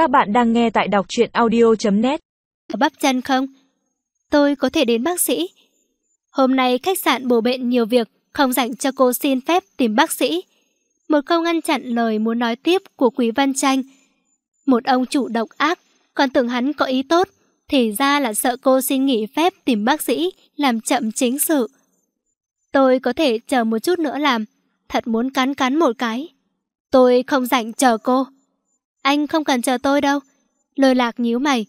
Các bạn đang nghe tại đọc truyện audio.net Bắp chân không? Tôi có thể đến bác sĩ. Hôm nay khách sạn bổ bệnh nhiều việc, không dành cho cô xin phép tìm bác sĩ. Một câu ngăn chặn lời muốn nói tiếp của Quý Văn Tranh. Một ông chủ độc ác, còn tưởng hắn có ý tốt, thì ra là sợ cô xin nghỉ phép tìm bác sĩ, làm chậm chính sự. Tôi có thể chờ một chút nữa làm, thật muốn cắn cắn một cái. Tôi không rảnh chờ cô. Anh không cần chờ tôi đâu. Lôi lạc nhíu mày.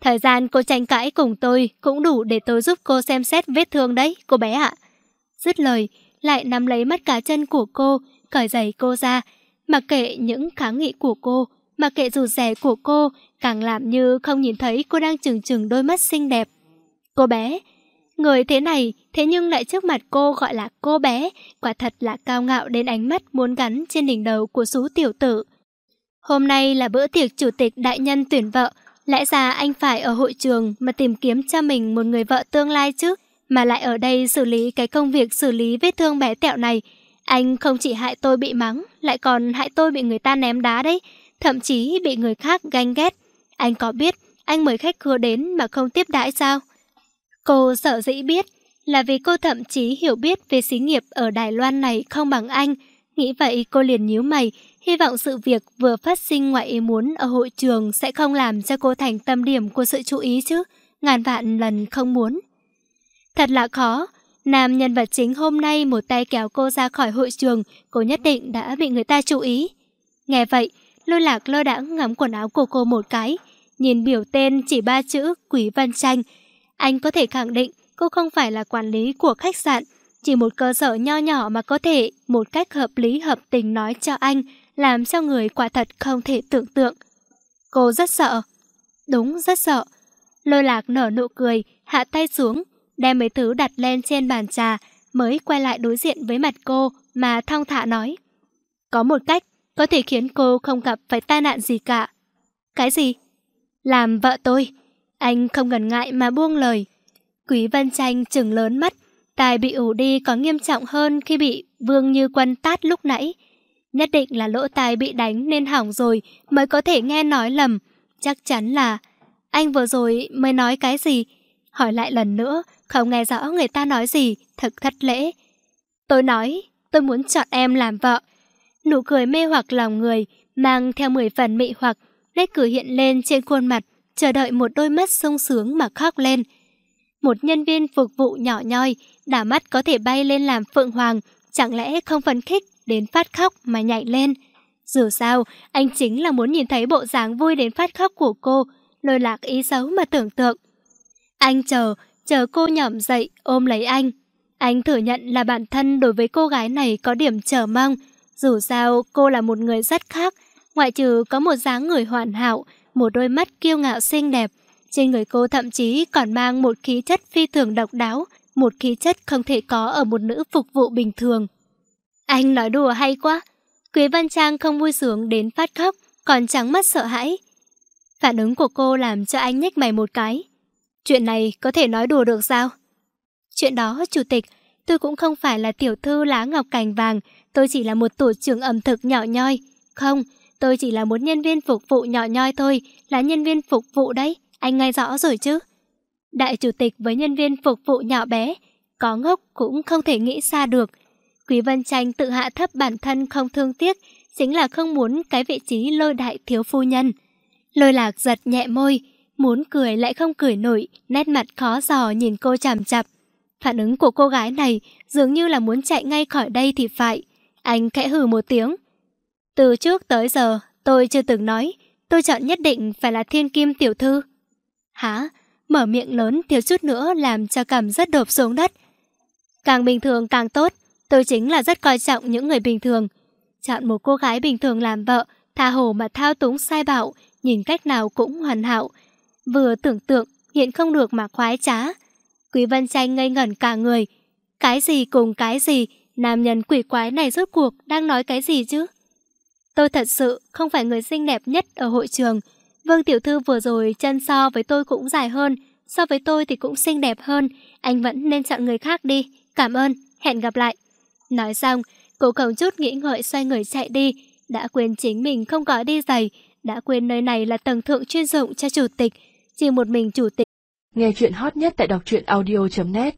Thời gian cô tranh cãi cùng tôi cũng đủ để tôi giúp cô xem xét vết thương đấy, cô bé ạ. Dứt lời, lại nắm lấy mắt cá chân của cô, cởi giày cô ra. Mặc kệ những kháng nghị của cô, mặc kệ rụt rẻ của cô, càng làm như không nhìn thấy cô đang trừng trừng đôi mắt xinh đẹp. Cô bé, người thế này, thế nhưng lại trước mặt cô gọi là cô bé, quả thật là cao ngạo đến ánh mắt muốn gắn trên đỉnh đầu của số tiểu tử. Hôm nay là bữa tiệc chủ tịch đại nhân tuyển vợ, lẽ ra anh phải ở hội trường mà tìm kiếm cho mình một người vợ tương lai chứ, mà lại ở đây xử lý cái công việc xử lý vết thương bé tẹo này. Anh không chỉ hại tôi bị mắng, lại còn hại tôi bị người ta ném đá đấy, thậm chí bị người khác ganh ghét. Anh có biết anh mời khách khứa đến mà không tiếp đãi sao? Cô sợ dĩ biết là vì cô thậm chí hiểu biết về xí nghiệp ở Đài Loan này không bằng anh. Nghĩ vậy cô liền nhíu mày, hy vọng sự việc vừa phát sinh ngoại ý muốn ở hội trường sẽ không làm cho cô thành tâm điểm của sự chú ý chứ, ngàn vạn lần không muốn. Thật là khó, nam nhân vật chính hôm nay một tay kéo cô ra khỏi hội trường, cô nhất định đã bị người ta chú ý. Nghe vậy, lôi lạc lơ đãng ngắm quần áo của cô một cái, nhìn biểu tên chỉ ba chữ Quý Văn Tranh. Anh có thể khẳng định cô không phải là quản lý của khách sạn, chỉ một cơ sở nho nhỏ mà có thể một cách hợp lý hợp tình nói cho anh, làm cho người quả thật không thể tưởng tượng. Cô rất sợ. Đúng, rất sợ. Lôi lạc nở nụ cười, hạ tay xuống, đem mấy thứ đặt lên trên bàn trà, mới quay lại đối diện với mặt cô mà thong thả nói. Có một cách có thể khiến cô không gặp phải tai nạn gì cả. Cái gì? Làm vợ tôi. Anh không ngần ngại mà buông lời. Quý văn Tranh trừng lớn mắt, tài bị ủ đi có nghiêm trọng hơn khi bị Vương Như Quân tát lúc nãy. Nhất định là lỗ tai bị đánh nên hỏng rồi mới có thể nghe nói lầm. Chắc chắn là anh vừa rồi mới nói cái gì? Hỏi lại lần nữa, không nghe rõ người ta nói gì, thật thất lễ. Tôi nói, tôi muốn chọn em làm vợ. Nụ cười mê hoặc lòng người, mang theo mười phần mị hoặc, nét cười hiện lên trên khuôn mặt, chờ đợi một đôi mắt sung sướng mà khóc lên. Một nhân viên phục vụ nhỏ nhoi, đã mắt có thể bay lên làm phượng hoàng, chẳng lẽ không phấn khích đến phát khóc mà nhảy lên. Dù sao, anh chính là muốn nhìn thấy bộ dáng vui đến phát khóc của cô, lôi lạc ý xấu mà tưởng tượng. Anh chờ, chờ cô nhỏm dậy, ôm lấy anh. Anh thừa nhận là bản thân đối với cô gái này có điểm chờ mong. Dù sao, cô là một người rất khác, ngoại trừ có một dáng người hoàn hảo, một đôi mắt kiêu ngạo xinh đẹp. Trên người cô thậm chí còn mang một khí chất phi thường độc đáo, một khí chất không thể có ở một nữ phục vụ bình thường. Anh nói đùa hay quá. Quý Văn Trang không vui sướng đến phát khóc, còn trắng mắt sợ hãi. Phản ứng của cô làm cho anh nhếch mày một cái. Chuyện này có thể nói đùa được sao? Chuyện đó, chủ tịch, tôi cũng không phải là tiểu thư lá ngọc cành vàng, tôi chỉ là một tổ trưởng ẩm thực nhỏ nhoi. Không, tôi chỉ là một nhân viên phục vụ nhỏ nhoi thôi, là nhân viên phục vụ đấy, anh nghe rõ rồi chứ. Đại chủ tịch với nhân viên phục vụ nhỏ bé, có ngốc cũng không thể nghĩ xa được. Quý Vân Tranh tự hạ thấp bản thân không thương tiếc, chính là không muốn cái vị trí lôi đại thiếu phu nhân. Lôi lạc giật nhẹ môi, muốn cười lại không cười nổi, nét mặt khó giò nhìn cô chằm chặp. Phản ứng của cô gái này dường như là muốn chạy ngay khỏi đây thì phải. Anh khẽ hừ một tiếng. Từ trước tới giờ, tôi chưa từng nói, tôi chọn nhất định phải là thiên kim tiểu thư. Hả? Mở miệng lớn thiếu chút nữa làm cho cảm rất đột xuống đất. Càng bình thường càng tốt, tôi chính là rất coi trọng những người bình thường. Chọn một cô gái bình thường làm vợ, tha hồ mà thao túng sai bảo, nhìn cách nào cũng hoàn hảo. Vừa tưởng tượng, hiện không được mà khoái trá. Quý Vân Tranh ngây ngẩn cả người. Cái gì cùng cái gì, nam nhân quỷ quái này rốt cuộc đang nói cái gì chứ? Tôi thật sự không phải người xinh đẹp nhất ở hội trường. Vương Tiểu Thư vừa rồi chân so với tôi cũng dài hơn, so với tôi thì cũng xinh đẹp hơn. Anh vẫn nên chọn người khác đi. Cảm ơn, hẹn gặp lại. Nói xong, cô không chút nghĩ ngợi xoay người chạy đi, đã quên chính mình không có đi giày, đã quên nơi này là tầng thượng chuyên dụng cho chủ tịch, chỉ một mình chủ tịch. Nghe chuyện hot nhất tại đọc truyện audio.net